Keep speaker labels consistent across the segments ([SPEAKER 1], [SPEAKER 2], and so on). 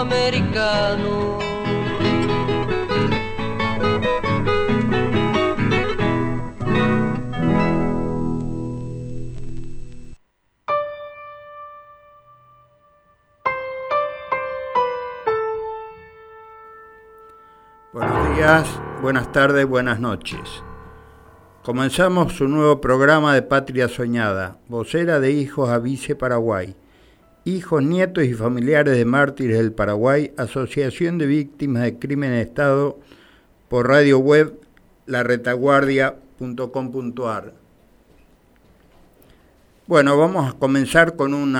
[SPEAKER 1] americano.
[SPEAKER 2] buenas tardes, buenas noches. Comenzamos un nuevo programa de Patria Soñada, vocera de Hijos a Vice Paraguay. Hijos, nietos y familiares de mártires del Paraguay, Asociación de Víctimas de Crimen de Estado, por radio web laretaguardia.com.ar. Bueno, vamos a comenzar con un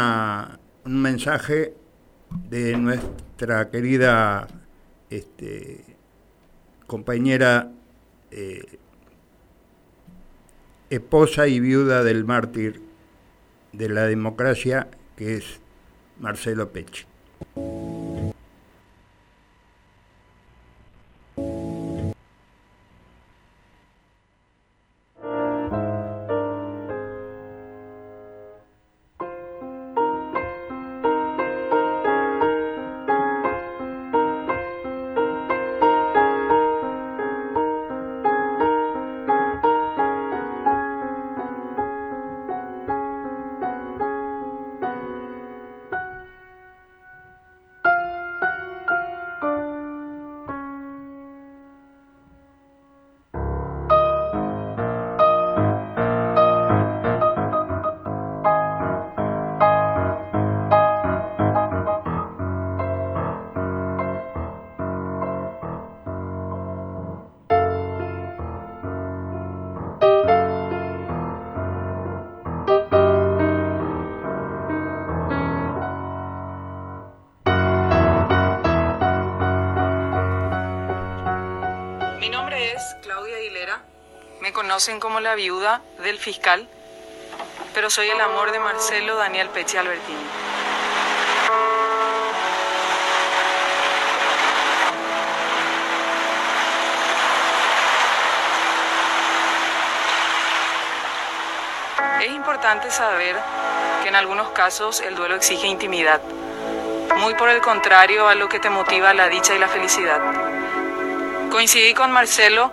[SPEAKER 2] mensaje de nuestra querida este, compañera eh, esposa y viuda del mártir de la democracia, que es Marcelo Pecci.
[SPEAKER 3] La viuda del fiscal, pero soy el amor de Marcelo Daniel Pechi Albertini. Es importante saber que en algunos casos el duelo exige intimidad, muy por el contrario a lo que te motiva la dicha y la felicidad. Coincidí con Marcelo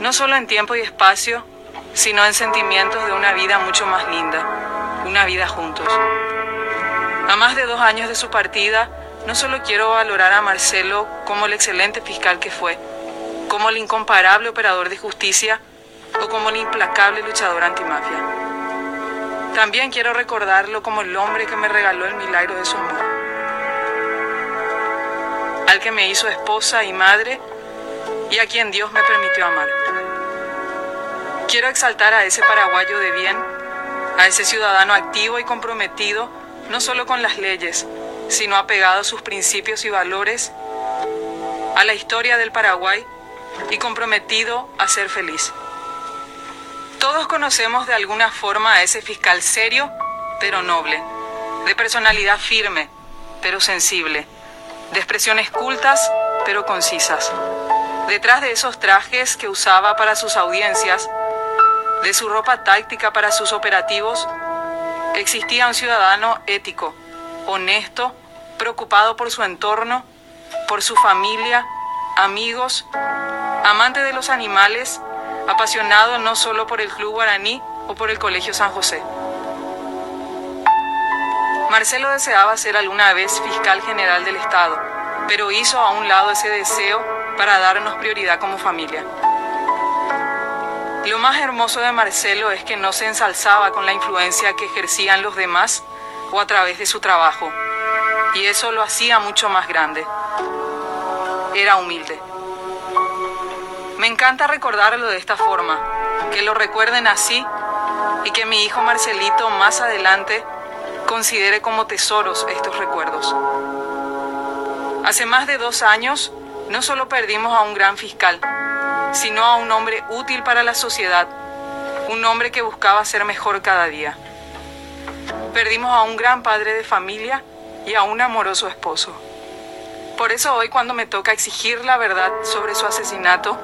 [SPEAKER 3] no solo en tiempo y espacio, sino en sentimientos de una vida mucho más linda, una vida juntos. A más de dos años de su partida, no solo quiero valorar a Marcelo como el excelente fiscal que fue, como el incomparable operador de justicia o como el implacable luchador antimafia. También quiero recordarlo como el hombre que me regaló el milagro de su amor, al que me hizo esposa y madre y a quien Dios me permitió amar. Quiero exaltar a ese paraguayo de bien, a ese ciudadano activo y comprometido no solo con las leyes, sino apegado a sus principios y valores, a la historia del Paraguay y comprometido a ser feliz. Todos conocemos de alguna forma a ese fiscal serio, pero noble, de personalidad firme, pero sensible, de expresiones cultas, pero concisas. Detrás de esos trajes que usaba para sus audiencias, de su ropa táctica para sus operativos, existía un ciudadano ético, honesto, preocupado por su entorno, por su familia, amigos, amante de los animales, apasionado no solo por el Club Guaraní o por el Colegio San José. Marcelo deseaba ser alguna vez fiscal general del Estado, pero hizo a un lado ese deseo para darnos prioridad como familia. Lo más hermoso de Marcelo es que no se ensalzaba con la influencia que ejercían los demás o a través de su trabajo, y eso lo hacía mucho más grande. Era humilde. Me encanta recordarlo de esta forma, que lo recuerden así y que mi hijo Marcelito más adelante considere como tesoros estos recuerdos. Hace más de dos años no solo perdimos a un gran fiscal, sino a un hombre útil para la sociedad, un hombre que buscaba ser mejor cada día. Perdimos a un gran padre de familia y a un amoroso esposo. Por eso hoy cuando me toca exigir la verdad sobre su asesinato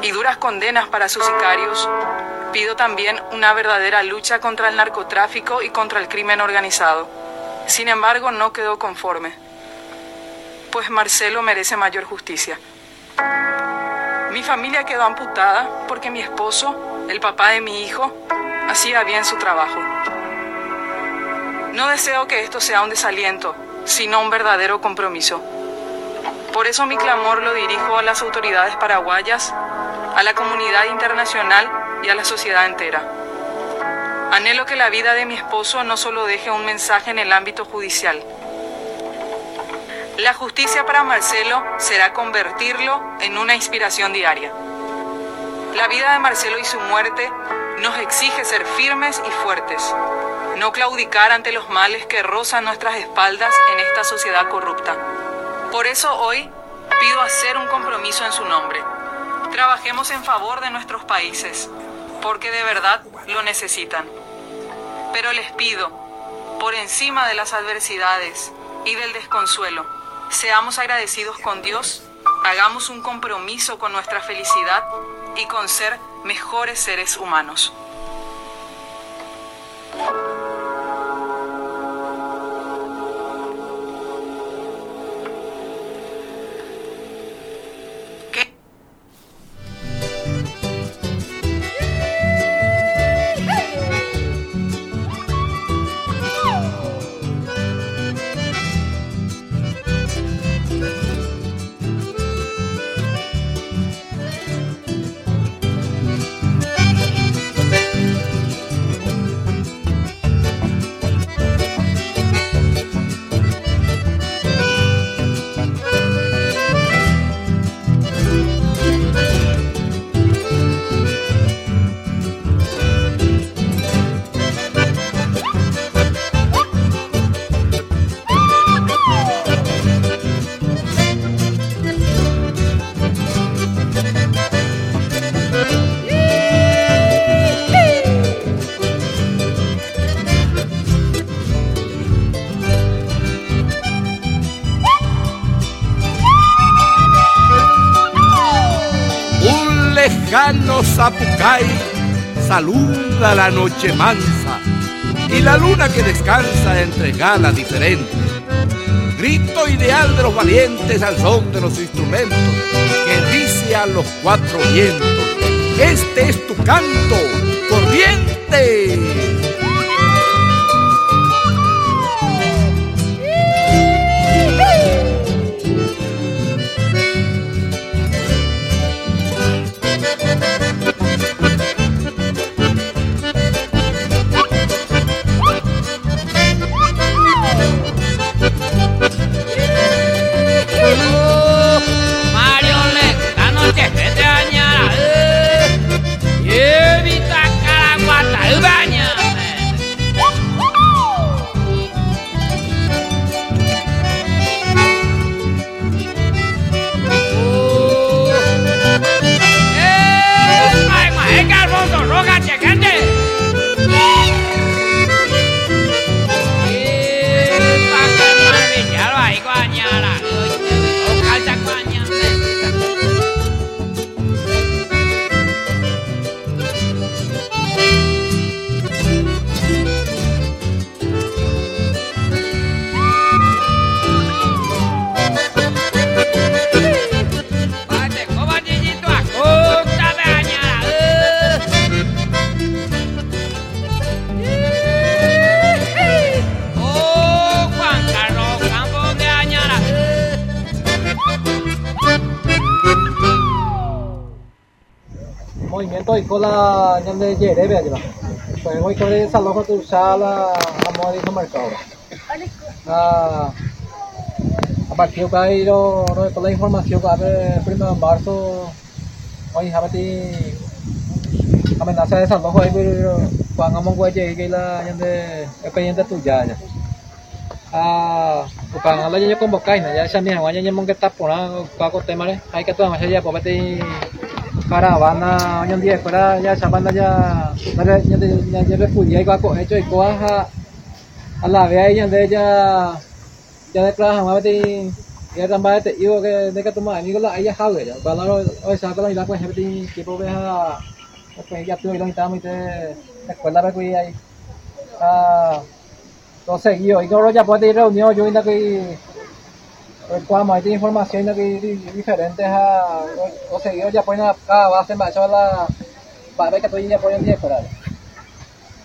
[SPEAKER 3] y duras condenas para sus sicarios, pido también una verdadera lucha contra el narcotráfico y contra el crimen organizado. Sin embargo, no quedó conforme, pues Marcelo merece mayor justicia. Mi familia quedó amputada porque mi esposo, el papá de mi hijo, hacía bien su trabajo. No deseo que esto sea un desaliento, sino un verdadero compromiso. Por eso mi clamor lo dirijo a las autoridades paraguayas, a la comunidad internacional y a la sociedad entera. Anhelo que la vida de mi esposo no solo deje un mensaje en el ámbito judicial, la justicia para Marcelo será convertirlo en una inspiración diaria. La vida de Marcelo y su muerte nos exige ser firmes y fuertes, no claudicar ante los males que rozan nuestras espaldas en esta sociedad corrupta. Por eso hoy pido hacer un compromiso en su nombre. Trabajemos en favor de nuestros países, porque de verdad lo necesitan. Pero les pido, por encima de las adversidades y del desconsuelo, Seamos agradecidos con Dios, hagamos un compromiso con nuestra felicidad y con ser mejores seres humanos.
[SPEAKER 4] Zapucay saluda la noche mansa y la luna que descansa entre galas diferentes. Grito ideal de los valientes al son de los instrumentos que dice a los cuatro vientos, este es tu canto, corriente.
[SPEAKER 5] Esa loja tu sala a modo de mercado. Ah, a partir de ahí lo con la información que abre de marzo hoy a amenaza de desalojo ahí cuando vamos a llegar que la gente expediente tuya ya. Ah, na ya mong kita pura ka ko temare hay que tomar ya pobeti caravana hoy en día fuera ya sabana ya ya ya ya refugia y ko hecho y ko ha a la vez ya de ya ya de clase ma beti ya tambah te yo que de que toma amigo la aya ha ya para hoy sa ko la ko beti que po ha pues ya tu lo estamos y te escuela ba ko ahí. Ah lo seguido y no ya puede ir reunión yo la que qua mọi información là cái diferente ha o seguido ya pueden acá base más la para que tú ya pueden ir por ahí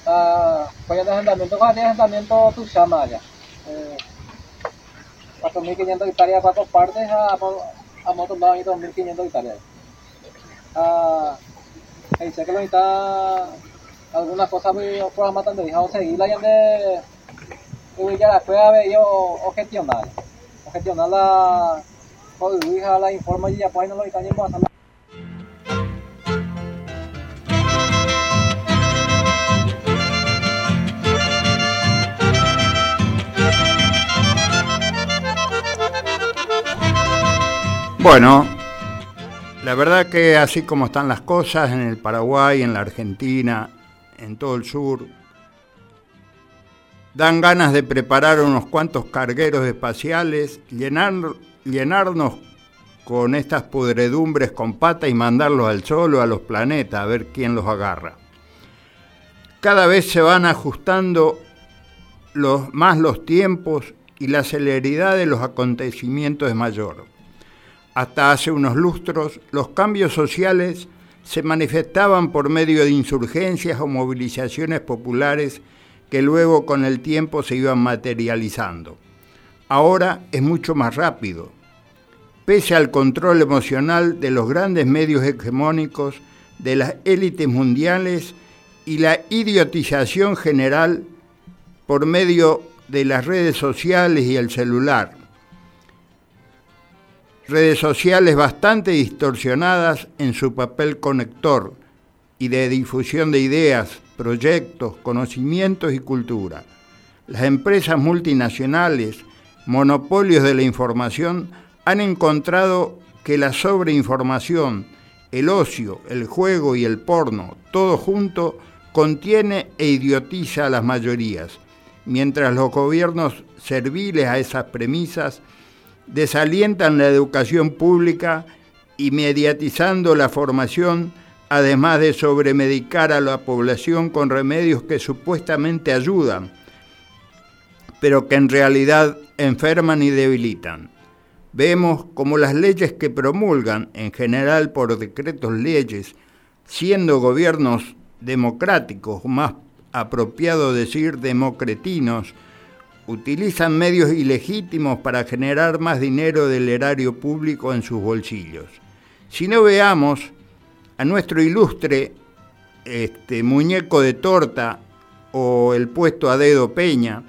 [SPEAKER 5] ah pues de andamiento cuál es andamiento tu llama ya eh 4500 hectáreas cuatro partes a a moto y 2500 hectáreas. Ah sé que lo está alguna cosa muy programa tanto dejamos seguir la ya de y ya después haber yo o gestionar o gestionar la o hija la informa y ya no lo están yendo hasta
[SPEAKER 2] Bueno, la verdad que así como están las cosas en el Paraguay, en la Argentina, en todo el sur, dan ganas de preparar unos cuantos cargueros espaciales, llenar, llenarnos con estas podredumbres con pata y mandarlos al sol o a los planetas a ver quién los agarra. Cada vez se van ajustando más los tiempos y la celeridad de los acontecimientos es mayor. Hasta hace unos lustros, los cambios sociales se manifestaban por medio de insurgencias o movilizaciones populares que luego con el tiempo se iban materializando. Ahora es mucho más rápido. Pese al control emocional de los grandes medios hegemónicos, de las élites mundiales y la idiotización general por medio de las redes sociales y el celular. Redes sociales bastante distorsionadas en su papel conector y de difusión de ideas, proyectos, conocimientos y cultura. Las empresas multinacionales, monopolios de la información, han encontrado que la sobreinformación, el ocio, el juego y el porno, todo junto, contiene e idiotiza a las mayorías, mientras los gobiernos serviles a esas premisas desalientan la educación pública y mediatizando la formación además de sobremedicar a la población con remedios que supuestamente ayudan, pero que en realidad enferman y debilitan. Vemos como las leyes que promulgan, en general por decretos leyes, siendo gobiernos democráticos, más apropiado decir democretinos, utilizan medios ilegítimos para generar más dinero del erario público en sus bolsillos. Si no veamos a nuestro ilustre este, muñeco de torta o el puesto a dedo Peña,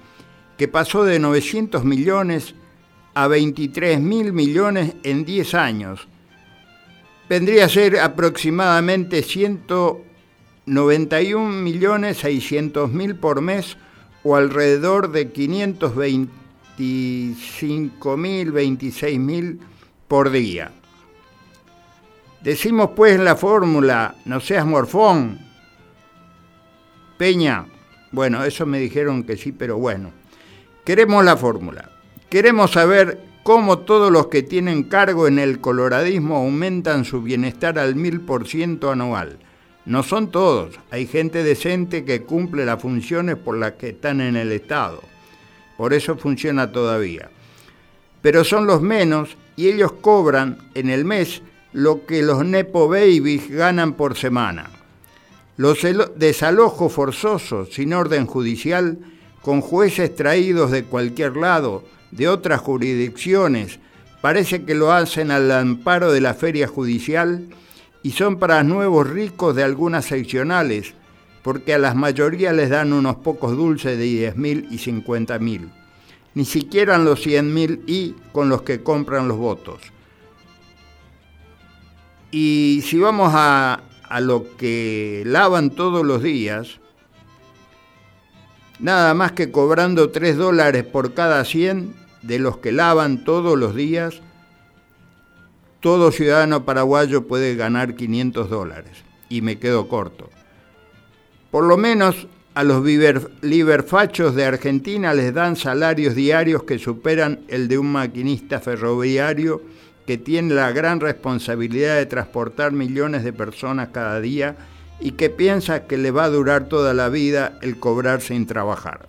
[SPEAKER 2] que pasó de 900 millones a 23 mil millones en 10 años. Vendría a ser aproximadamente 191 millones 600 mil por mes o alrededor de 525 mil, 26 mil por día. Decimos pues la fórmula, no seas morfón. Peña, bueno, eso me dijeron que sí, pero bueno. Queremos la fórmula. Queremos saber cómo todos los que tienen cargo en el coloradismo aumentan su bienestar al mil por ciento anual. No son todos, hay gente decente que cumple las funciones por las que están en el Estado. Por eso funciona todavía. Pero son los menos y ellos cobran en el mes lo que los Nepo Babies ganan por semana. Los desalojos forzosos sin orden judicial, con jueces traídos de cualquier lado, de otras jurisdicciones, parece que lo hacen al amparo de la feria judicial y son para nuevos ricos de algunas seccionales, porque a las mayorías les dan unos pocos dulces de 10.000 y 50.000. Ni siquiera los 100.000 y con los que compran los votos. Y si vamos a, a lo que lavan todos los días, nada más que cobrando 3 dólares por cada 100 de los que lavan todos los días, todo ciudadano paraguayo puede ganar 500 dólares. Y me quedo corto. Por lo menos a los liberfachos de Argentina les dan salarios diarios que superan el de un maquinista ferroviario que tiene la gran responsabilidad de transportar millones de personas cada día y que piensa que le va a durar toda la vida el cobrar sin trabajar.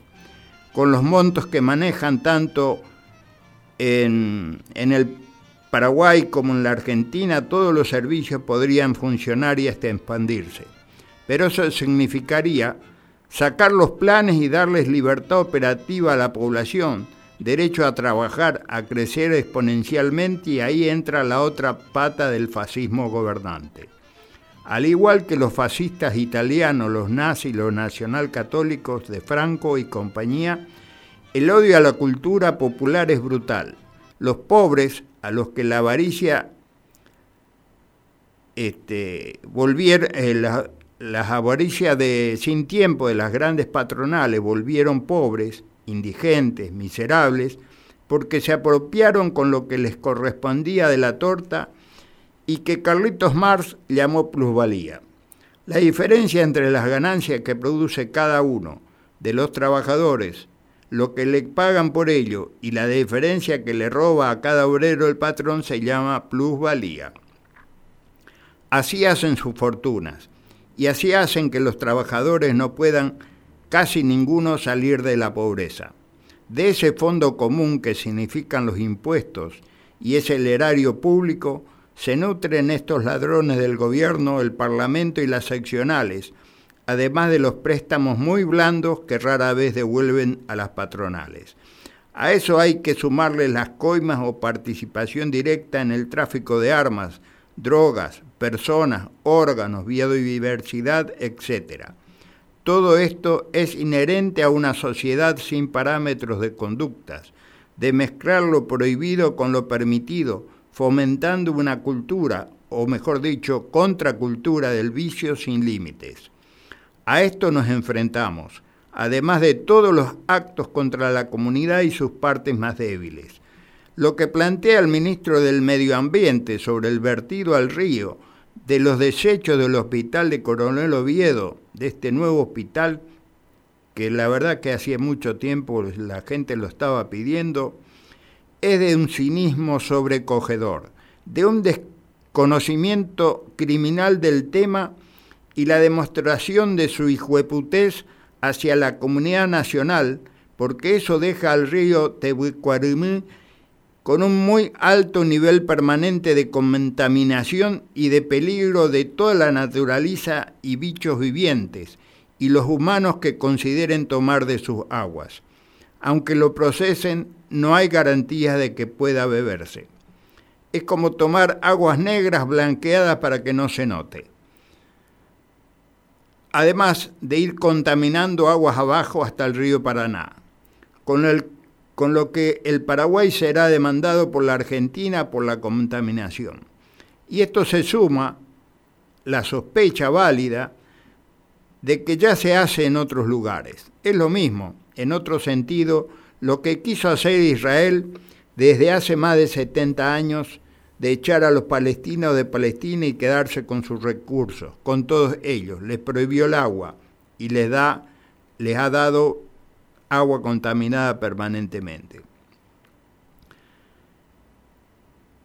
[SPEAKER 2] Con los montos que manejan tanto en, en el Paraguay como en la Argentina, todos los servicios podrían funcionar y hasta expandirse. Pero eso significaría sacar los planes y darles libertad operativa a la población, derecho a trabajar, a crecer exponencialmente y ahí entra la otra pata del fascismo gobernante. Al igual que los fascistas italianos, los nazis, los nacionalcatólicos de Franco y compañía, el odio a la cultura popular es brutal. Los pobres, a los que la avaricia este, volvieron, eh, las avaricias de sin tiempo de las grandes patronales volvieron pobres, indigentes, miserables, porque se apropiaron con lo que les correspondía de la torta y que Carlitos Marx llamó plusvalía. La diferencia entre las ganancias que produce cada uno de los trabajadores, lo que le pagan por ello y la diferencia que le roba a cada obrero el patrón se llama plusvalía. Así hacen sus fortunas y así hacen que los trabajadores no puedan casi ninguno salir de la pobreza. De ese fondo común que significan los impuestos y es el erario público, se nutren estos ladrones del gobierno, el parlamento y las seccionales, además de los préstamos muy blandos que rara vez devuelven a las patronales. A eso hay que sumarle las coimas o participación directa en el tráfico de armas, drogas, personas, órganos, biodiversidad, etc. Todo esto es inherente a una sociedad sin parámetros de conductas, de mezclar lo prohibido con lo permitido, fomentando una cultura, o mejor dicho, contracultura del vicio sin límites. A esto nos enfrentamos, además de todos los actos contra la comunidad y sus partes más débiles. Lo que plantea el ministro del Medio Ambiente sobre el vertido al río de los desechos del hospital de Coronel Oviedo, de este nuevo hospital, que la verdad que hacía mucho tiempo la gente lo estaba pidiendo, es de un cinismo sobrecogedor, de un desconocimiento criminal del tema y la demostración de su hijueputez hacia la comunidad nacional, porque eso deja al río Tehuicuarimí con un muy alto nivel permanente de contaminación y de peligro de toda la naturaleza y bichos vivientes, y los humanos que consideren tomar de sus aguas. Aunque lo procesen, no hay garantía de que pueda beberse. Es como tomar aguas negras blanqueadas para que no se note. Además de ir contaminando aguas abajo hasta el río Paraná. Con el con lo que el Paraguay será demandado por la Argentina por la contaminación. Y esto se suma la sospecha válida de que ya se hace en otros lugares. Es lo mismo, en otro sentido, lo que quiso hacer Israel desde hace más de 70 años de echar a los palestinos de Palestina y quedarse con sus recursos, con todos ellos. Les prohibió el agua y les, da, les ha dado agua contaminada permanentemente.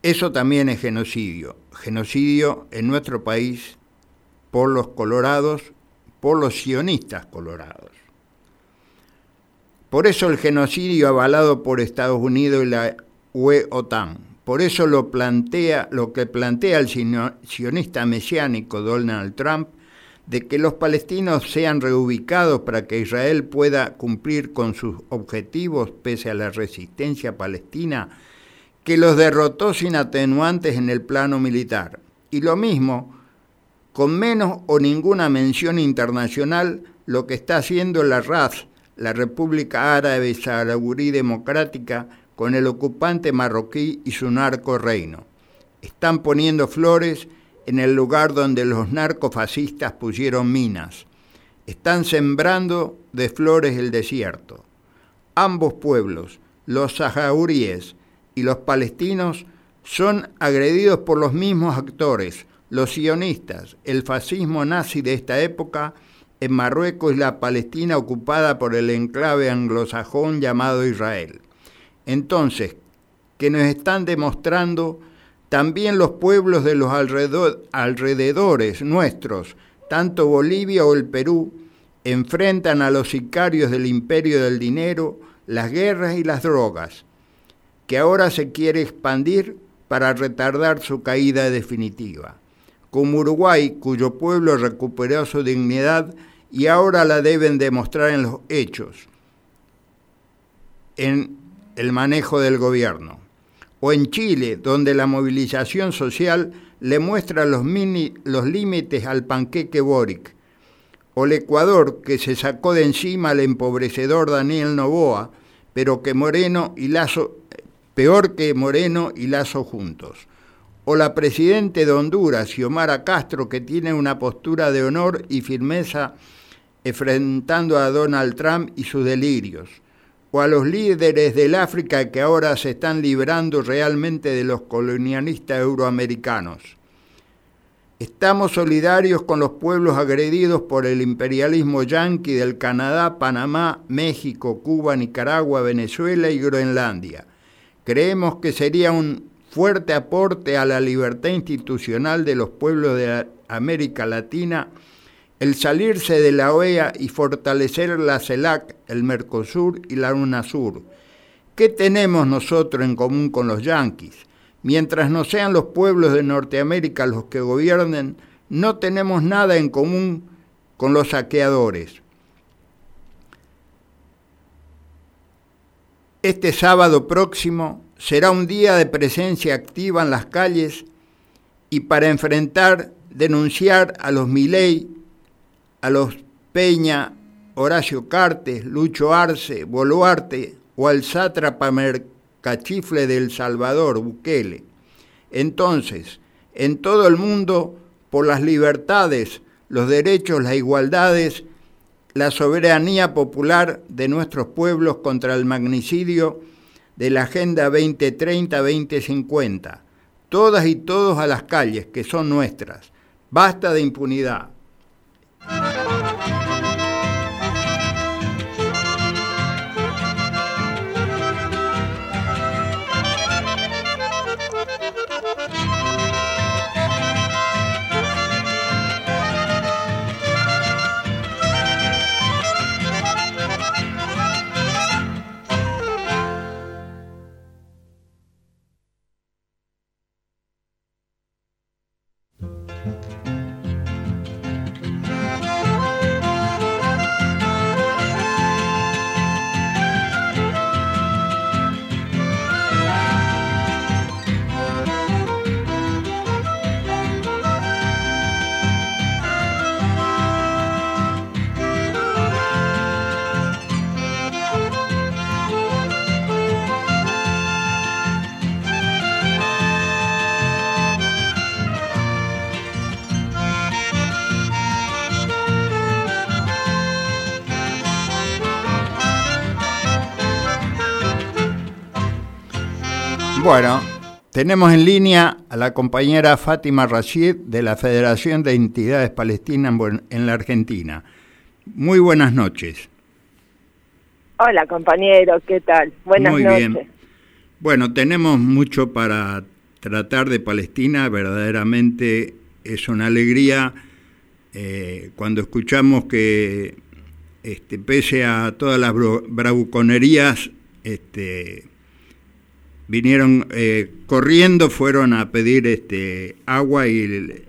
[SPEAKER 2] Eso también es genocidio. Genocidio en nuestro país por los colorados, por los sionistas colorados. Por eso el genocidio avalado por Estados Unidos y la UE-OTAN. Por eso lo, plantea, lo que plantea el sionista mesiánico Donald Trump de que los palestinos sean reubicados para que Israel pueda cumplir con sus objetivos pese a la resistencia palestina, que los derrotó sin atenuantes en el plano militar. Y lo mismo con menos o ninguna mención internacional lo que está haciendo la RAS, la República Árabe Saharaui Democrática, con el ocupante marroquí y su narco reino. Están poniendo flores en el lugar donde los narcofascistas pusieron minas. Están sembrando de flores el desierto. Ambos pueblos, los saharauíes y los palestinos, son agredidos por los mismos actores, los sionistas, el fascismo nazi de esta época en Marruecos y la Palestina ocupada por el enclave anglosajón llamado Israel. Entonces, que nos están demostrando también los pueblos de los alrededores nuestros, tanto Bolivia o el Perú, enfrentan a los sicarios del imperio del dinero, las guerras y las drogas, que ahora se quiere expandir para retardar su caída definitiva. Como Uruguay, cuyo pueblo recuperó su dignidad y ahora la deben demostrar en los hechos, en el manejo del gobierno. O en Chile, donde la movilización social le muestra los, límites al panqueque Boric. O el Ecuador, que se sacó de encima al empobrecedor Daniel Novoa, pero que Moreno y Lazo, peor que Moreno y Lazo juntos. O la presidente de Honduras, Xiomara Castro, que tiene una postura de honor y firmeza enfrentando a Donald Trump y sus delirios o a los líderes del África que ahora se están librando realmente de los colonialistas euroamericanos. Estamos solidarios con los pueblos agredidos por el imperialismo yanqui del Canadá, Panamá, México, Cuba, Nicaragua, Venezuela y Groenlandia. Creemos que sería un fuerte aporte a la libertad institucional de los pueblos de América Latina el salirse de la OEA y fortalecer la CELAC, el Mercosur y la UNASUR. ¿Qué tenemos nosotros en común con los yanquis? Mientras no sean los pueblos de Norteamérica los que gobiernen, no tenemos nada en común con los saqueadores. Este sábado próximo será un día de presencia activa en las calles y para enfrentar, denunciar a los Milei a los Peña, Horacio Cartes, Lucho Arce, Boluarte o al sátrapa mercachifle del Salvador, Bukele. Entonces, en todo el mundo, por las libertades, los derechos, las igualdades, la soberanía popular de nuestros pueblos contra el magnicidio de la Agenda 2030-2050. Todas y todos a las calles, que son nuestras. Basta de impunidad. Thank you. Bueno, tenemos en línea a la compañera Fátima Rashid de la Federación de Entidades Palestinas en la Argentina. Muy buenas noches.
[SPEAKER 6] Hola compañero, ¿qué tal? Buenas
[SPEAKER 2] Muy Bien. Bueno, tenemos mucho para tratar de Palestina, verdaderamente es una alegría eh, cuando escuchamos que este, pese a todas las bravuconerías, este, vinieron eh, corriendo, fueron a pedir este, agua y,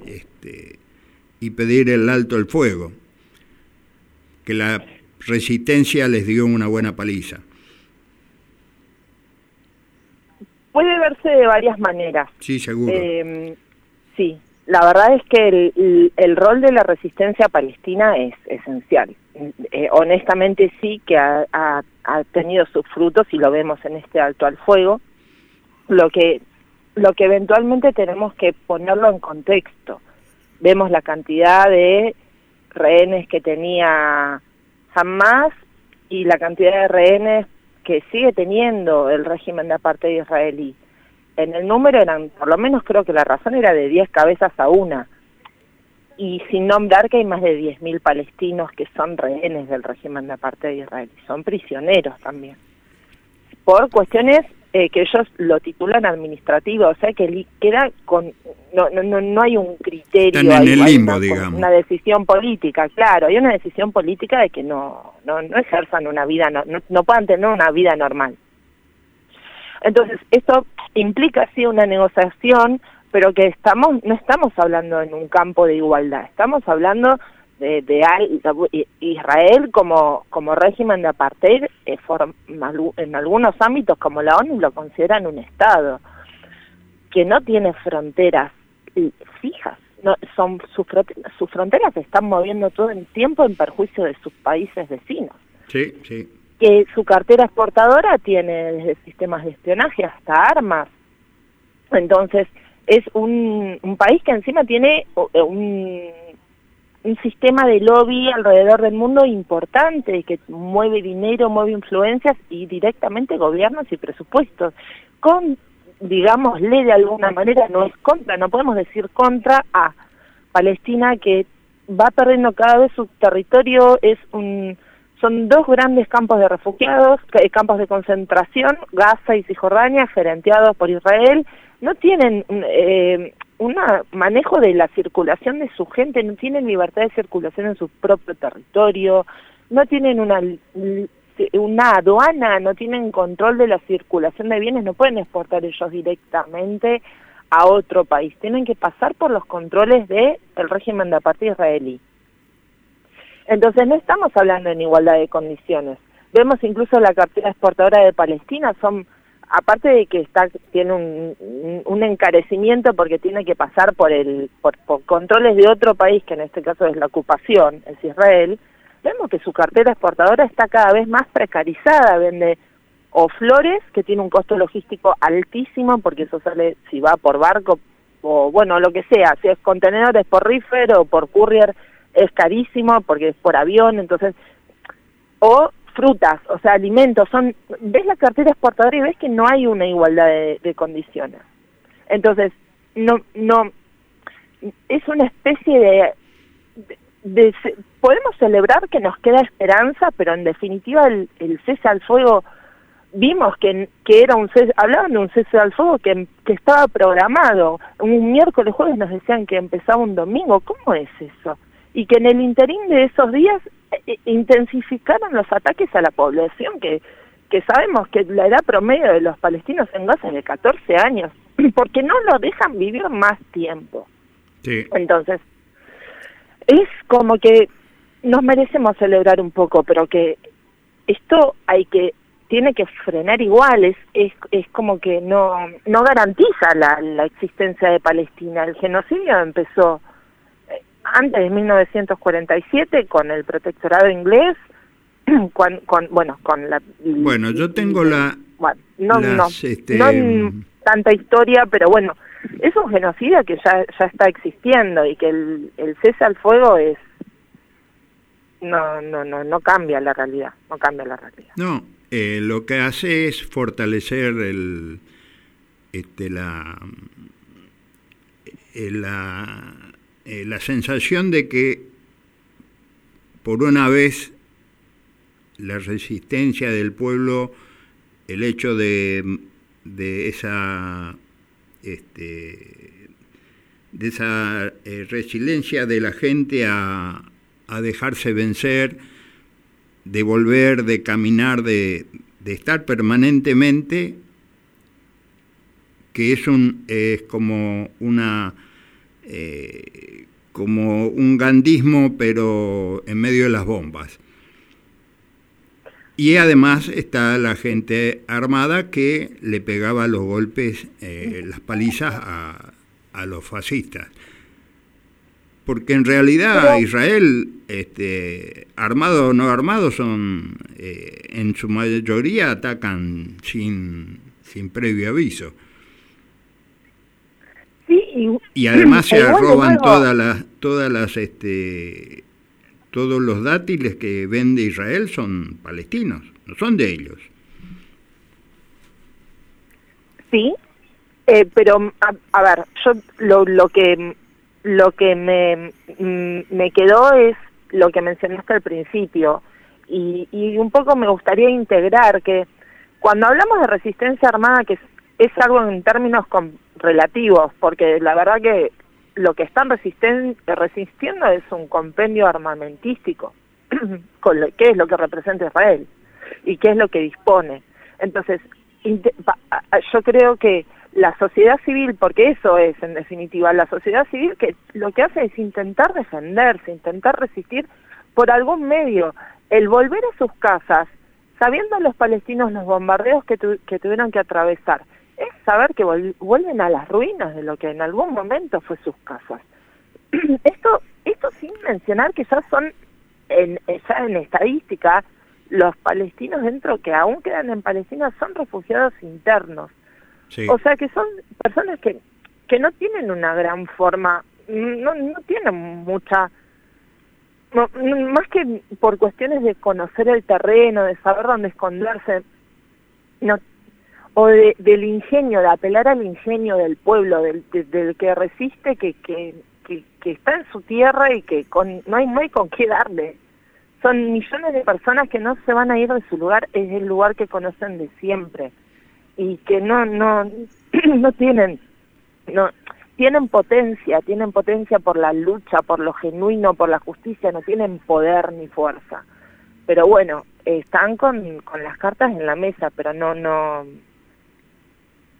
[SPEAKER 2] este, y pedir el alto el fuego, que la resistencia les dio una buena paliza.
[SPEAKER 6] Puede verse de varias maneras.
[SPEAKER 2] Sí, seguro.
[SPEAKER 6] Em, sí, la verdad es que el, rol de la resistencia palestina es esencial. Eh, honestamente sí que ha, tenido sus frutos y lo vemos en este alto al fuego. Lo que, lo que eventualmente tenemos que ponerlo en contexto. Vemos la cantidad de rehenes que tenía Hamas y la cantidad de rehenes que sigue teniendo el régimen de apartheid israelí en el número eran, por lo menos creo que la razón era de 10 cabezas a una. Y sin nombrar que hay más de 10.000 palestinos que son rehenes del régimen de apartheid de Israel. Son prisioneros también. Por cuestiones eh, que ellos lo titulan administrativo, o sea que queda con. No, no, no hay un criterio.
[SPEAKER 2] En el limbo, digamos.
[SPEAKER 6] Una decisión política, claro. Hay una decisión política de que no, no, no ejerzan una vida, no, no puedan tener una vida normal. Entonces, esto implica sí una negociación, pero que estamos no estamos hablando en un campo de igualdad, estamos hablando de, de Israel como, como régimen de apartheid eh, en algunos ámbitos como la ONU lo consideran un Estado que no tiene fronteras fijas. No, son sus, sus fronteras se están moviendo todo el tiempo en perjuicio de sus países vecinos.
[SPEAKER 2] Sí, sí
[SPEAKER 6] que su cartera exportadora tiene desde sistemas de espionaje hasta armas. Entonces, es un, un país que encima tiene eh, un, un sistema de lobby alrededor del mundo importante, que mueve dinero, mueve influencias y directamente gobiernos y presupuestos. Con, digámosle de alguna manera, no es contra, no podemos decir contra a Palestina que va perdiendo cada vez su territorio, es un son dos grandes campos de refugiados, campos de concentración, Gaza y Cisjordania, gerenteados por Israel, no tienen eh, un manejo de la circulación de su gente, no tienen libertad de circulación en su propio territorio, no tienen una una aduana, no tienen control de la circulación de bienes, no pueden exportar ellos directamente a otro país, tienen que pasar por los controles del el régimen de apartheid israelí. Entonces no estamos hablando en igualdad de condiciones. Vemos incluso la cartera exportadora de Palestina, son aparte de que está tiene un, un encarecimiento porque tiene que pasar por el por, controles de otro país que en este caso es la ocupación, es Israel, vemos que su cartera exportadora está cada vez más precarizada, vende o flores que tiene un costo logístico altísimo porque eso sale si va por barco o bueno, lo que sea, si es contenedores por reefer o por courier es carísimo porque es por avión, entonces, o frutas, o sea, alimentos, son, ves la cartera exportadora y ves que no hay una igualdad de, condiciones. Entonces, no, no, es una especie de, de, podemos celebrar que nos queda esperanza, pero en definitiva el, el cese al fuego vimos que, que era un cese, hablaban de un cese al fuego que, que estaba programado. Un miércoles, jueves nos decían que empezaba un domingo. ¿Cómo es eso? y que en el interín de esos días intensificaron los ataques a la población, que, que sabemos que la edad promedio de los palestinos en Gaza es de 14 años, porque no lo dejan vivir más tiempo. Entonces, es como que nos merecemos celebrar un poco, pero que esto hay que tiene que frenar igual, es, es, es como que no, no garantiza la, la existencia de Palestina. El genocidio empezó antes de 1947 con el protectorado inglés, con, bueno, con la...
[SPEAKER 2] Bueno, yo tengo la...
[SPEAKER 6] Bueno, no, no, este, no tanta historia, pero bueno, es un genocidio que ya, ya está existiendo y que el, el cese al fuego es... No, no, no, no cambia la realidad, no cambia la realidad.
[SPEAKER 2] No, eh, lo que hace es fortalecer el, este, la, eh, la eh, la sensación de que por una vez la resistencia del pueblo, el hecho de, de esa este, de esa eh, resiliencia de la gente a, a, dejarse vencer, de volver, de caminar, de, de estar permanentemente, que es un es como una eh, como un gandismo, pero en medio de las bombas. Y además está la gente armada que le pegaba los golpes, eh, las palizas a, a, los fascistas. Porque en realidad Israel, este, armado o no armado, son eh, en su mayoría atacan sin, sin previo aviso.
[SPEAKER 6] Sí,
[SPEAKER 2] y, además se roban todas las, todas las, este, todos los dátiles que vende Israel son palestinos, no son de ellos.
[SPEAKER 6] Sí, eh, pero a, ver, yo lo, lo que lo que me, mm, me quedó es lo que mencionaste al principio y, y un poco me gustaría integrar que cuando hablamos de resistencia armada, que es, algo en términos relativos, porque la verdad que lo que están resistiendo es un compendio armamentístico, con lo, qué es lo que representa Israel y qué es lo que dispone. Entonces, yo creo que la sociedad civil, porque eso es en definitiva, la sociedad civil que lo que hace es intentar defenderse, intentar resistir por algún medio, el volver a sus casas, sabiendo los palestinos los bombardeos que, que tuvieron que atravesar, es saber que vuelven a las ruinas de lo que en algún momento fue sus casas. esto, esto sin mencionar que ya son, en, ya en estadística, los palestinos dentro que aún quedan en Palestina son refugiados internos o sea que son personas que, que no tienen una gran forma, no, no tienen mucha, más que por cuestiones de conocer el terreno, de saber dónde esconderse, no, o del ingenio, de apelar al ingenio del pueblo, del, del que resiste, que, que, que, que, está en su tierra y que con, no, hay, no hay con qué darle. Son millones de personas que no se van a ir de su lugar, es el lugar que conocen de siempre y que no no no tienen no tienen potencia, tienen potencia por la lucha, por lo genuino, por la justicia, no tienen poder ni fuerza. Pero bueno, están con, con las cartas en la mesa, pero no no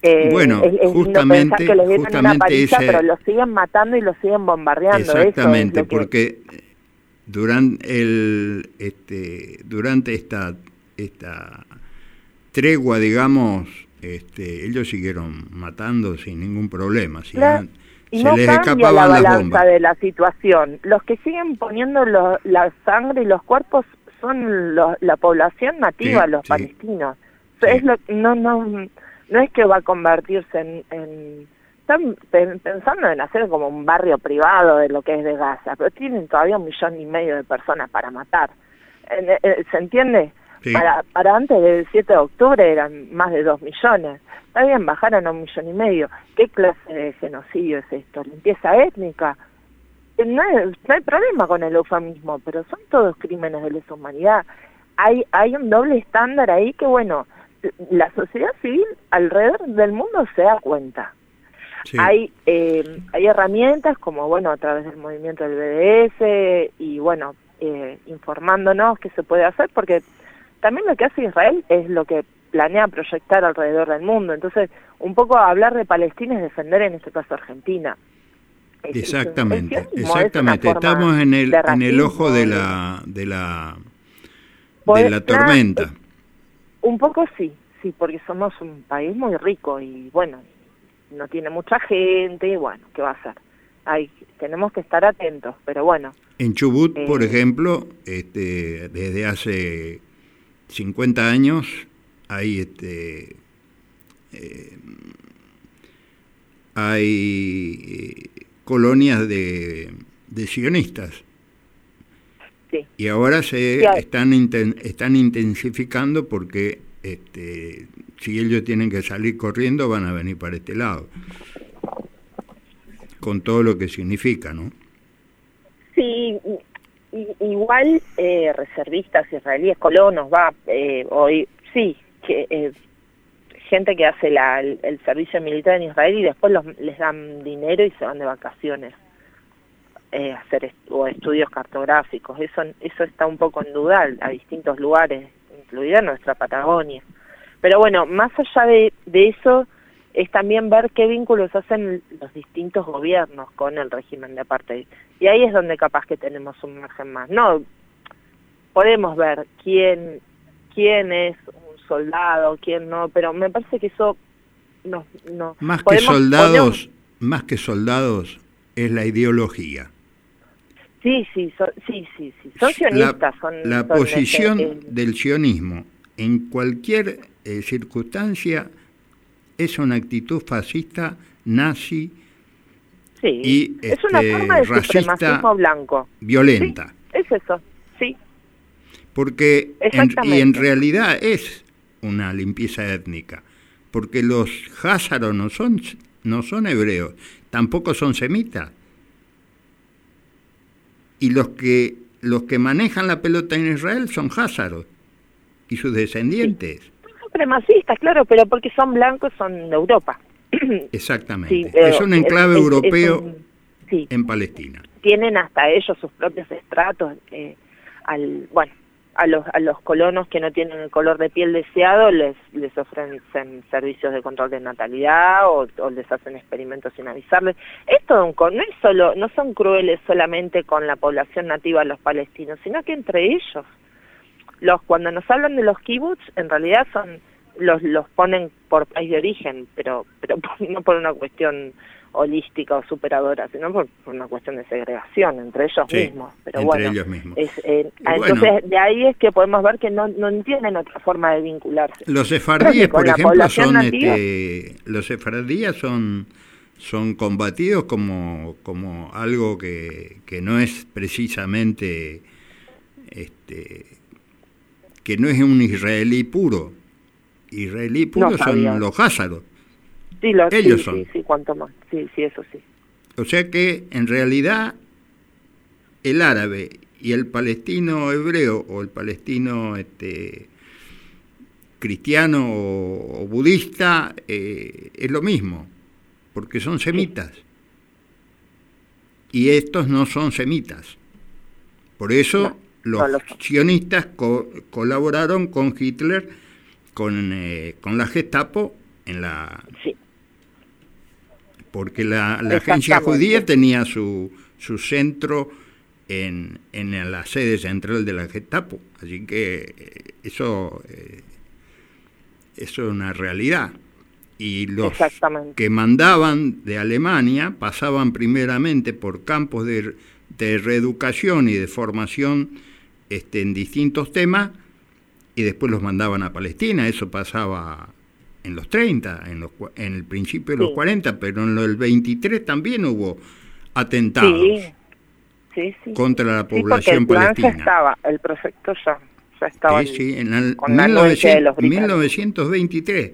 [SPEAKER 2] eh, bueno, justamente,
[SPEAKER 6] que les una paliza, pero los siguen matando y los siguen bombardeando.
[SPEAKER 2] Exactamente, porque durante el este durante esta esta tregua, digamos, este, ellos siguieron matando sin ningún problema.
[SPEAKER 6] y no cambia la balanza de la situación. Los que siguen poniendo la sangre y los cuerpos son la población nativa, los palestinos. Es lo, no, no, no es que va a convertirse en, están pensando en hacer como un barrio privado de lo que es de Gaza, pero tienen todavía un millón y medio de personas para matar. ¿Se entiende? Para, para antes del 7 de octubre eran más de 2 millones. Está bien, bajaron a un millón y medio. ¿Qué clase de genocidio es esto? ¿Limpieza étnica? Eh, no hay, no hay problema con el eufemismo, pero son todos crímenes de lesa humanidad. Hay, hay un doble estándar ahí que, bueno, la sociedad civil alrededor del mundo se da cuenta. Hay, eh, hay herramientas como, bueno, a través del movimiento del BDS y, bueno, eh, informándonos qué se puede hacer, porque también lo que hace Israel es lo que planea proyectar alrededor del mundo. Entonces, un poco hablar de Palestina es defender en este caso Argentina.
[SPEAKER 2] exactamente, exactamente. Estamos en el, en el ojo de la de la de la tormenta.
[SPEAKER 6] Un poco sí, sí, porque somos un país muy rico y bueno, no tiene mucha gente y bueno, ¿qué va a hacer? Hay, tenemos que estar atentos, pero bueno.
[SPEAKER 2] En Chubut, por eh, ejemplo, este, desde hace 50 años hay este eh, hay eh, colonias de, de sionistas y ahora se están están intensificando porque este, si ellos tienen que salir corriendo van a venir para este lado. Con todo lo que significa no
[SPEAKER 6] sí igual eh, reservistas israelíes, colonos, va, eh, hoy sí, que eh, gente que hace la, el, servicio militar en Israel y después los, les dan dinero y se van de vacaciones eh, hacer o estudios cartográficos. Eso, eso está un poco en duda a distintos lugares, incluida nuestra Patagonia. Pero bueno, más allá de, de eso, es también ver qué vínculos hacen los distintos gobiernos con el régimen de apartheid. Y ahí es donde capaz que tenemos un margen más. No, podemos ver quién, quién es un soldado, quién no, pero me parece que eso no... no
[SPEAKER 2] más que soldados, más que soldados es la ideología.
[SPEAKER 6] Sí, sí, sí, sí, sí, son sionistas.
[SPEAKER 2] La, la posición este, del sionismo en cualquier eh, circunstancia es una actitud fascista, nazi
[SPEAKER 6] sí,
[SPEAKER 2] y
[SPEAKER 6] es una
[SPEAKER 2] este,
[SPEAKER 6] forma de
[SPEAKER 2] racista,
[SPEAKER 6] blanco.
[SPEAKER 2] violenta.
[SPEAKER 6] es eso, sí.
[SPEAKER 2] Porque en, y en realidad es una limpieza étnica, porque los házaros no son no son hebreos, tampoco son semitas. Y los que los que manejan la pelota en Israel son házaros y sus descendientes.
[SPEAKER 6] Son supremacistas, claro, pero porque son blancos son de Europa.
[SPEAKER 2] Exactamente. es un enclave europeo en Palestina.
[SPEAKER 6] Tienen hasta ellos sus propios estratos. Eh, al, bueno, a los, a los colonos que no tienen el color de piel deseado les, les ofrecen servicios de control de natalidad o, les hacen experimentos sin avisarles. Es todo un no es solo, no son crueles solamente con la población nativa los palestinos, sino que entre ellos. Los cuando nos hablan de los kibbutz, en realidad son los los ponen por país de origen, pero pero no por una cuestión holística o superadora, sino por, una cuestión de segregación entre ellos mismos. Pero
[SPEAKER 2] entre ellos mismos.
[SPEAKER 6] Eh, entonces, de ahí es que podemos ver que no, no entienden otra forma de vincularse.
[SPEAKER 2] Los sefardíes, por ejemplo, son este, los sefardíes son son combatidos como, como algo que, que no es precisamente este que no es un israelí puro. Israelí puro son los házaros.
[SPEAKER 6] Sí, Ellos son. Sí, sí, cuanto más. Sí, sí, eso sí.
[SPEAKER 2] O sea que en realidad el árabe y el palestino hebreo o el palestino este, cristiano o, budista eh, es lo mismo, porque son semitas. Y estos no son semitas. Por eso los sionistas colaboraron con Hitler, con, eh, con la Gestapo en la
[SPEAKER 6] sí
[SPEAKER 2] porque la, agencia judía tenía su, su centro en, en, la sede central de la Gestapo, así que eh, eso, eh, eso es una realidad. Y los que mandaban de Alemania pasaban primeramente por campos de, de reeducación y de formación este, en distintos temas y después los mandaban a Palestina. Eso pasaba en los 30, en, los, en el principio de los 40, pero en el 23 también hubo atentados contra la población
[SPEAKER 6] el
[SPEAKER 2] palestina.
[SPEAKER 6] Ya estaba, el proyecto ya, ya estaba.
[SPEAKER 2] Sí, sí, en el 1923.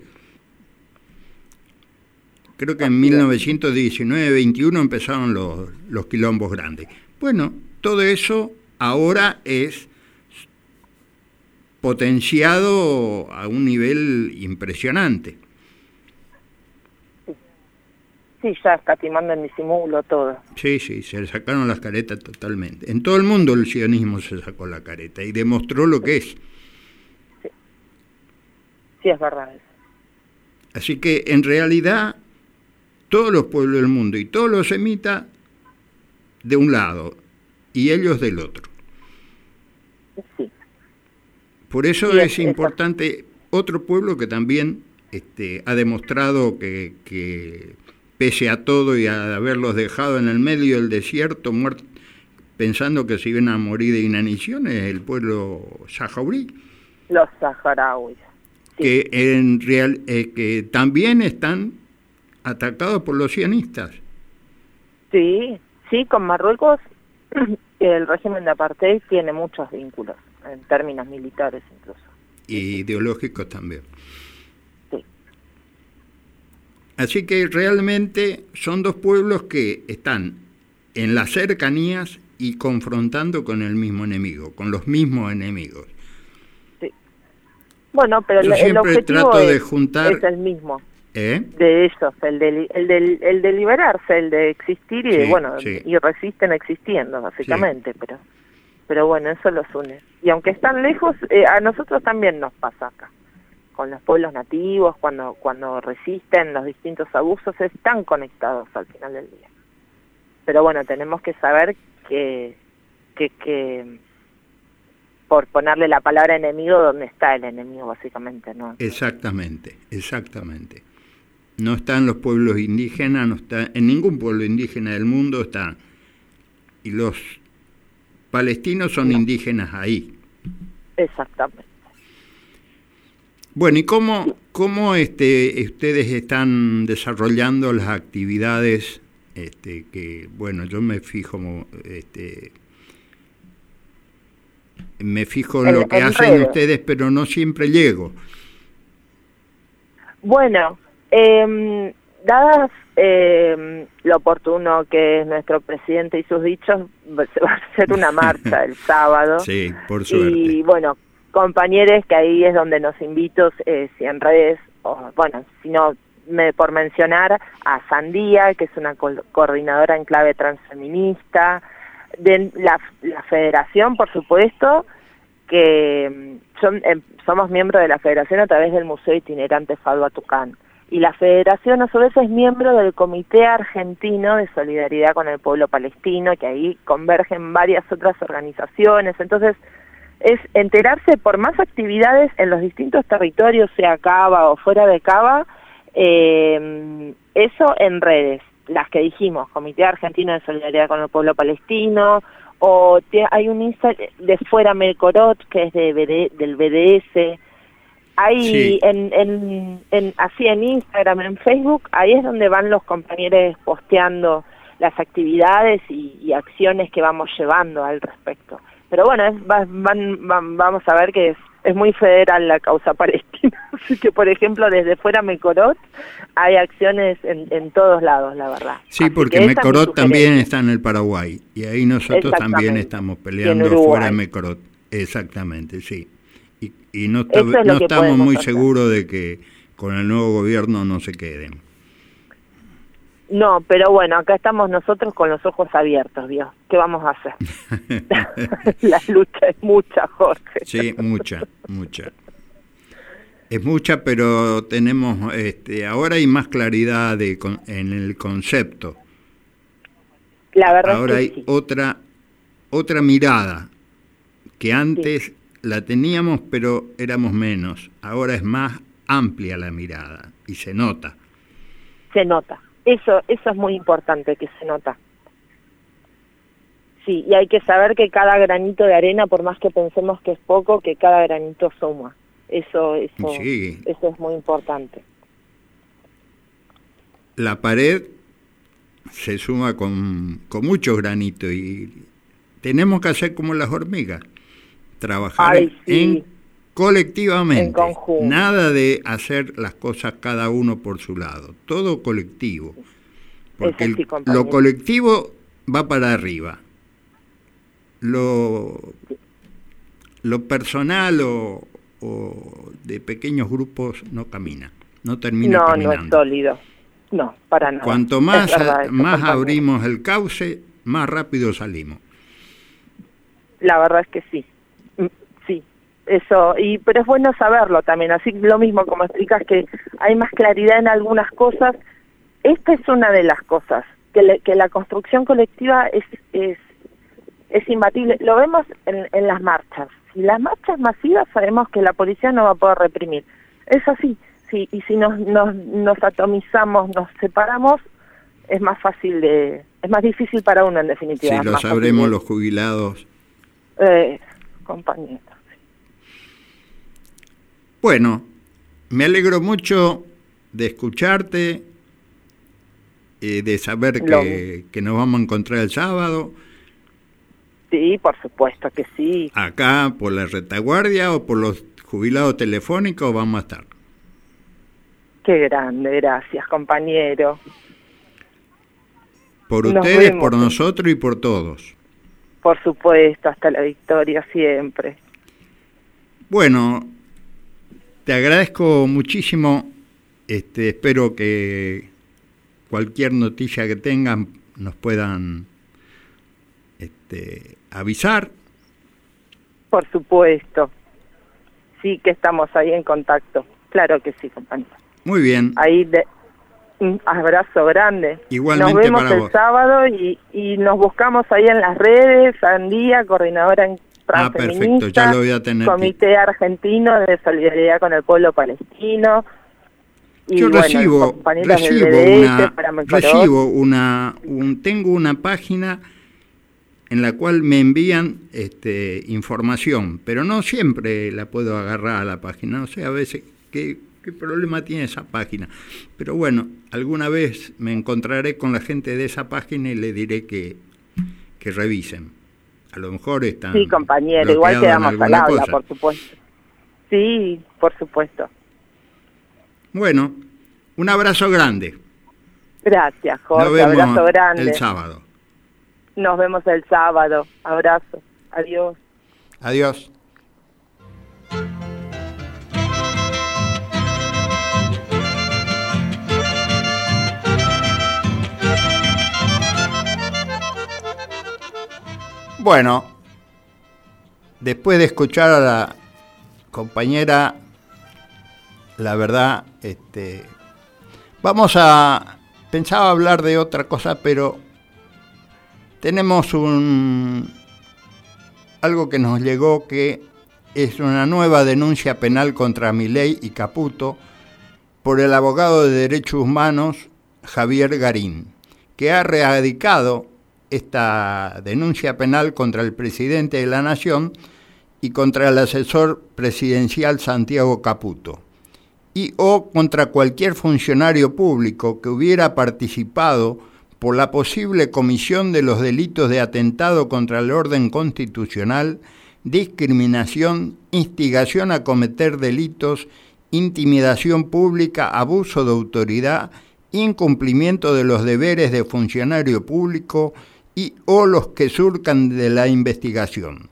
[SPEAKER 2] Creo que en 1919-21 empezaron los, los quilombos grandes. Bueno, todo eso ahora es potenciado a un nivel impresionante.
[SPEAKER 6] Sí, ya escatimando en disimulo todo.
[SPEAKER 2] Sí, sí, se le sacaron las caretas totalmente. En todo el mundo el sionismo se sacó la careta y demostró lo que es.
[SPEAKER 6] Sí, sí es verdad.
[SPEAKER 2] Así que en realidad todos los pueblos del mundo y todos los semitas de un lado y ellos del otro.
[SPEAKER 6] Sí.
[SPEAKER 2] Por eso es, importante otro pueblo que también este, ha demostrado que, pese a todo y a haberlos dejado en el medio del desierto, pensando que se iban a morir de inanición, es el pueblo saharaui.
[SPEAKER 6] Los saharauis.
[SPEAKER 2] Que, en real, eh, que también están atacados por los sionistas.
[SPEAKER 6] Sí, sí, con Marruecos el régimen de apartheid tiene muchos vínculos en términos militares incluso.
[SPEAKER 2] Y ideológicos también.
[SPEAKER 6] Sí.
[SPEAKER 2] Así que realmente son dos pueblos que están en las cercanías y confrontando con el mismo enemigo, con los mismos enemigos.
[SPEAKER 6] Sí. Bueno, pero
[SPEAKER 2] el,
[SPEAKER 6] objetivo
[SPEAKER 2] trato
[SPEAKER 6] es,
[SPEAKER 2] de juntar,
[SPEAKER 6] es el mismo.
[SPEAKER 2] ¿Eh?
[SPEAKER 6] de ellos, el de, el, de, el de liberarse, el de existir y, bueno, y resisten existiendo, básicamente, pero pero bueno, eso los une. Y aunque están lejos, eh, a nosotros también nos pasa acá. Con los pueblos nativos, cuando, cuando resisten los distintos abusos, están conectados al final del día. Pero bueno, tenemos que saber que, que, que por ponerle la palabra enemigo, ¿dónde está el enemigo, básicamente? ¿no?
[SPEAKER 2] Exactamente, exactamente. No están los pueblos indígenas, no está en ningún pueblo indígena del mundo está. Y los palestinos son indígenas ahí.
[SPEAKER 6] Exactamente.
[SPEAKER 2] Bueno, ¿y cómo, cómo este, ustedes están desarrollando las actividades este, que, bueno, yo me fijo, este, me fijo en, lo que hacen ustedes, pero no siempre llego.
[SPEAKER 6] Bueno, eh, dadas eh, lo oportuno que es nuestro presidente y sus dichos, se va a hacer una marcha el sábado.
[SPEAKER 2] Sí, por suerte.
[SPEAKER 6] Y bueno, compañeros, que ahí es donde nos invito, eh, si en redes, o, bueno, si no, me, por mencionar a Sandía, que es una coordinadora en clave transfeminista, de la, la federación, por supuesto, que mm, son, em, somos miembros de la federación a través del Museo Itinerante Fadua Tucán. Y la federación a su vez es miembro del Comité Argentino de Solidaridad con el Pueblo Palestino, que ahí convergen varias otras organizaciones. Entonces, es enterarse por más actividades en los distintos territorios, sea Cava o fuera de Cava, eh, eso en redes, las que dijimos, Comité Argentino de Solidaridad con el Pueblo Palestino, o hay un Instagram de fuera Melcorot, que es de del BDS, hay en, en, en, así en Instagram, en Facebook, ahí es donde van los compañeros posteando las actividades y acciones que vamos llevando al respecto pero bueno, es, van, vamos a ver que es, es muy federal la causa palestina. Así que, por ejemplo, desde fuera Mecorot hay acciones en, en todos lados, la verdad.
[SPEAKER 2] Sí, porque Mecorot también está en el Paraguay y ahí nosotros también estamos peleando fuera Mecorot. Exactamente, sí. Y, y no, no estamos muy seguros de que con el nuevo gobierno no se queden.
[SPEAKER 6] No, pero bueno, acá estamos nosotros con los ojos abiertos, Dios. ¿Qué vamos a hacer? la lucha es mucha, Jorge.
[SPEAKER 2] Sí, mucha, mucha. Es mucha, pero tenemos, este, ahora hay más claridad de, en el concepto.
[SPEAKER 6] La verdad
[SPEAKER 2] ahora
[SPEAKER 6] es
[SPEAKER 2] que hay otra, otra mirada, que antes la teníamos, pero éramos menos. Ahora es más amplia la mirada y se nota.
[SPEAKER 6] Se nota eso, eso es muy importante que se nota. Sí, y hay que saber que cada granito de arena, por más que pensemos que es poco, que cada granito suma. Eso, eso, eso es muy importante.
[SPEAKER 2] La pared se suma con, con muchos granitos y tenemos que hacer como las hormigas, trabajar en colectivamente. Nada de hacer las cosas cada uno por su lado, todo colectivo. Porque lo colectivo va para arriba. Lo, lo personal o, de pequeños grupos no camina, no termina
[SPEAKER 6] no,
[SPEAKER 2] caminando.
[SPEAKER 6] No, es sólido. No, para nada.
[SPEAKER 2] Cuanto más, más abrimos el cauce, más rápido salimos.
[SPEAKER 6] La verdad es que sí eso y pero es bueno saberlo también así lo mismo como explicas que hay más claridad en algunas cosas esta es una de las cosas que, que la construcción colectiva es es es imbatible. Lo vemos en, en las marchas si las marchas masivas sabemos que la policía no va a poder reprimir es así sí y si nos nos, nos atomizamos nos separamos es más fácil de es más difícil para uno en definitiva
[SPEAKER 2] sí lo sabremos los jubilados.
[SPEAKER 6] Eh, compañeros
[SPEAKER 2] bueno, me alegro mucho de escucharte, eh, de saber que, que, nos vamos a encontrar el sábado.
[SPEAKER 6] Sí, por supuesto que sí.
[SPEAKER 2] Acá por la retaguardia o por los jubilados telefónicos vamos a estar.
[SPEAKER 6] Qué grande, gracias compañero.
[SPEAKER 2] Por ustedes, por nosotros y por todos.
[SPEAKER 6] Por supuesto, hasta la victoria siempre.
[SPEAKER 2] Bueno, te agradezco muchísimo. Este, espero que cualquier noticia que tengan nos puedan este, avisar.
[SPEAKER 6] Por supuesto. Sí que estamos ahí en contacto. Claro que sí, compañero.
[SPEAKER 2] Muy bien.
[SPEAKER 6] Ahí de, un abrazo grande.
[SPEAKER 2] Igualmente
[SPEAKER 6] nos vemos el sábado y, y nos buscamos ahí en las redes, Andía, coordinadora en
[SPEAKER 2] ah, perfecto, ya lo voy a tener.
[SPEAKER 6] Comité Argentino de Solidaridad con el Pueblo Palestino.
[SPEAKER 2] Y Yo recibo, recibo, una, recibo una, un, tengo una página en la cual me envían este, información, pero no siempre la puedo agarrar a la página, no sé a veces qué, qué problema tiene esa página. Pero bueno, alguna vez me encontraré con la gente de esa página y le diré que, que revisen. A lo mejor están...
[SPEAKER 6] Sí, compañero, igual quedamos al habla, por supuesto. Sí, por supuesto.
[SPEAKER 2] Bueno, un abrazo grande.
[SPEAKER 6] Gracias, Jorge. abrazo grande.
[SPEAKER 2] El sábado.
[SPEAKER 6] Nos vemos el sábado. Abrazo. Adiós.
[SPEAKER 2] Adiós. Bueno, después de escuchar a la compañera, la verdad, este, vamos a, pensaba hablar de otra cosa, pero tenemos un, algo que nos llegó que es una nueva denuncia penal contra Milei y Caputo por el abogado de derechos humanos Javier Garín, que ha radicado esta denuncia penal contra el presidente de la Nación y contra el asesor presidencial Santiago Caputo, y o contra cualquier funcionario público que hubiera participado por la posible comisión de los delitos de atentado contra el orden constitucional, discriminación, instigación a cometer delitos, intimidación pública, abuso de autoridad, incumplimiento de los deberes de funcionario público, y o los que surcan de la investigación.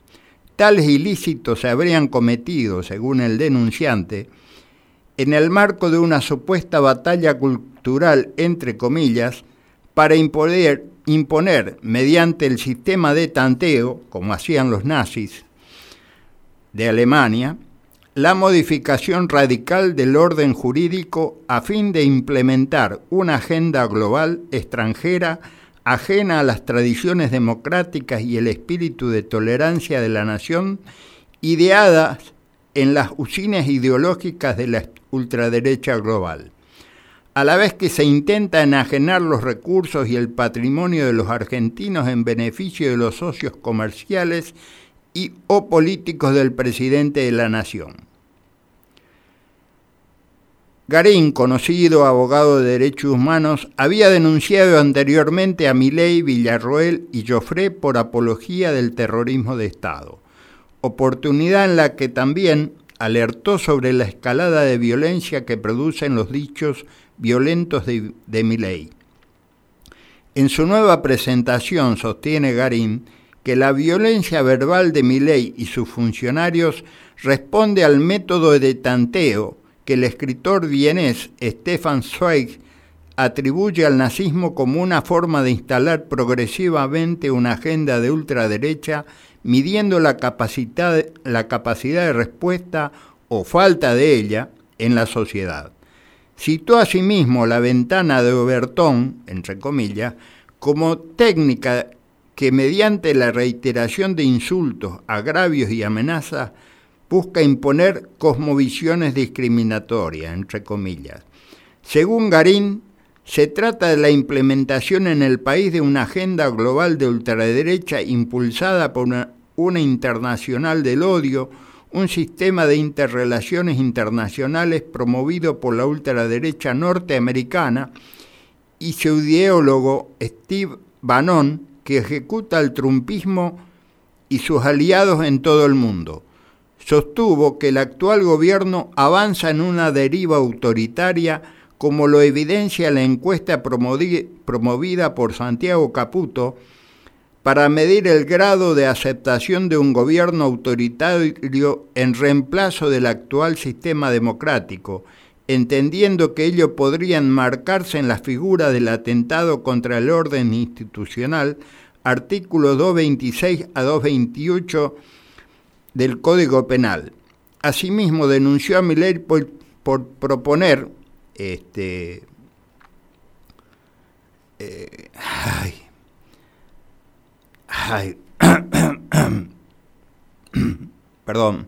[SPEAKER 2] Tales ilícitos se habrían cometido, según el denunciante, en el marco de una supuesta batalla cultural, entre comillas, para imponer, imponer mediante el sistema de tanteo, como hacían los nazis de Alemania, la modificación radical del orden jurídico a fin de implementar una agenda global extranjera ajena a las tradiciones democráticas y el espíritu de tolerancia de la nación, ideadas en las usinas ideológicas de la ultraderecha global. A la vez que se intenta enajenar los recursos y el patrimonio de los argentinos en beneficio de los socios comerciales y o políticos del presidente de la nación. Garín, conocido abogado de derechos humanos, había denunciado anteriormente a Milei, Villarroel y Joffre por apología del terrorismo de Estado, oportunidad en la que también alertó sobre la escalada de violencia que producen los dichos violentos de, de Milei. En su nueva presentación sostiene Garín que la violencia verbal de Milei y sus funcionarios responde al método de tanteo que el escritor vienés Stefan Zweig atribuye al nazismo como una forma de instalar progresivamente una agenda de ultraderecha, midiendo la capacidad, la capacidad de respuesta o falta de ella en la sociedad. Citó asimismo la ventana de Obertón, entre comillas, como técnica que mediante la reiteración de insultos, agravios y amenazas busca imponer cosmovisiones discriminatorias, entre comillas. Según Garín, se trata de la implementación en el país de una agenda global de ultraderecha impulsada por una, internacional del odio, un sistema de interrelaciones internacionales promovido por la ultraderecha norteamericana y su ideólogo Steve Bannon, que ejecuta el trumpismo y sus aliados en todo el mundo sostuvo que el actual gobierno avanza en una deriva autoritaria como lo evidencia la encuesta promovida por Santiago Caputo para medir el grado de aceptación de un gobierno autoritario en reemplazo del actual sistema democrático, entendiendo que ello podría enmarcarse en la figura del atentado contra el orden institucional, artículo 226 a 228 del Código Penal. Asimismo, denunció a Milei por, proponer este, eh, ay, ay, perdón.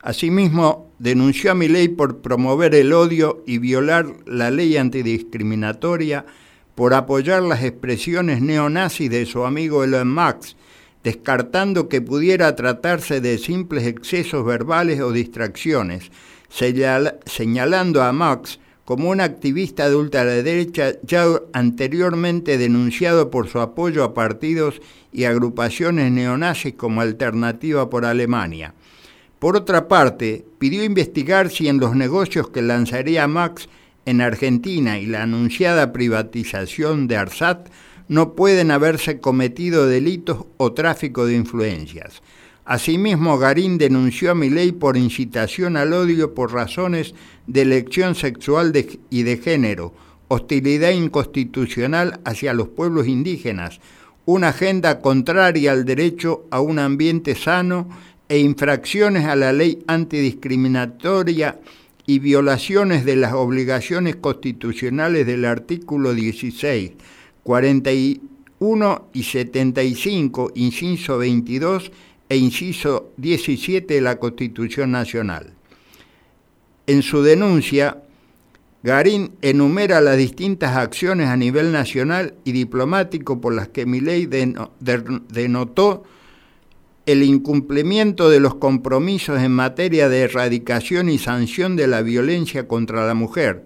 [SPEAKER 2] Asimismo, denunció a Milei por promover el odio y violar la ley antidiscriminatoria por apoyar las expresiones neonazis de su amigo Elon Musk descartando que pudiera tratarse de simples excesos verbales o distracciones, señalando a Marx como un activista de ultraderecha ya anteriormente denunciado por su apoyo a partidos y agrupaciones neonazis como Alternativa por Alemania. Por otra parte, pidió investigar si en los negocios que lanzaría Marx en Argentina y la anunciada privatización de Arsat no pueden haberse cometido delitos o tráfico de influencias. Asimismo, Garín denunció a Milei por incitación al odio por razones de elección sexual y de género, hostilidad inconstitucional hacia los pueblos indígenas, una agenda contraria al derecho a un ambiente sano e infracciones a la ley antidiscriminatoria y violaciones de las obligaciones constitucionales del artículo 16, 41 y 75, inciso 22 e inciso 17 de la Constitución Nacional. En su denuncia, Garín enumera las distintas acciones a nivel nacional y diplomático por las que Milei denotó el incumplimiento de los compromisos en materia de erradicación y sanción de la violencia contra la mujer,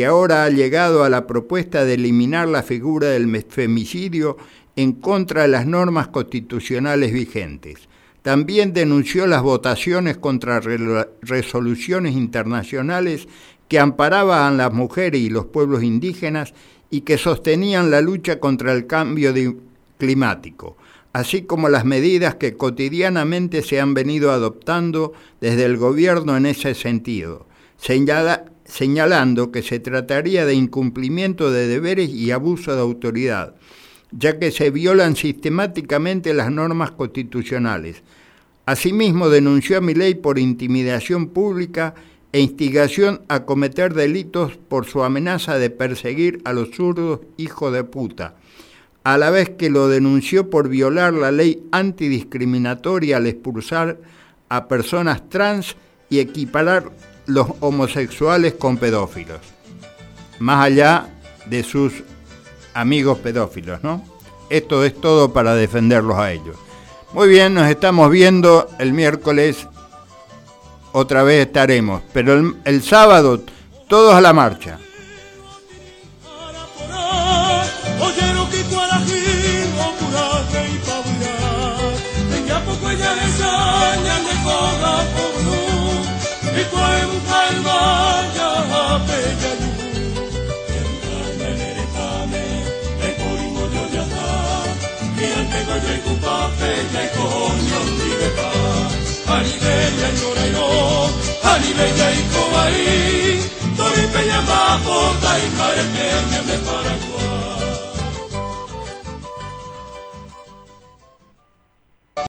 [SPEAKER 2] que ahora ha llegado a la propuesta de eliminar la figura del femicidio en contra de las normas constitucionales vigentes. También denunció las votaciones contra resoluciones internacionales que amparaban a las mujeres y los pueblos indígenas y que sostenían la lucha contra el cambio climático, así como las medidas que cotidianamente se han venido adoptando desde el gobierno en ese sentido, señalando que se trataría de incumplimiento de deberes y abuso de autoridad ya que se violan sistemáticamente las normas constitucionales. Asimismo, denunció a Milei por intimidación pública e instigación a cometer delitos por su amenaza de perseguir a los zurdos hijos de puta, a la vez que lo denunció por violar la ley antidiscriminatoria al expulsar a personas trans y equiparar los homosexuales con pedófilos, más allá de sus amigos pedófilos, ¿no? Esto es todo para defenderlos a ellos. Muy bien, nos estamos viendo el miércoles, otra vez estaremos, pero el, el sábado todos a la marcha.
[SPEAKER 7] Anibella llorero, Anibella y Cobaí, Tori Peña Mapo, Tai Care, me para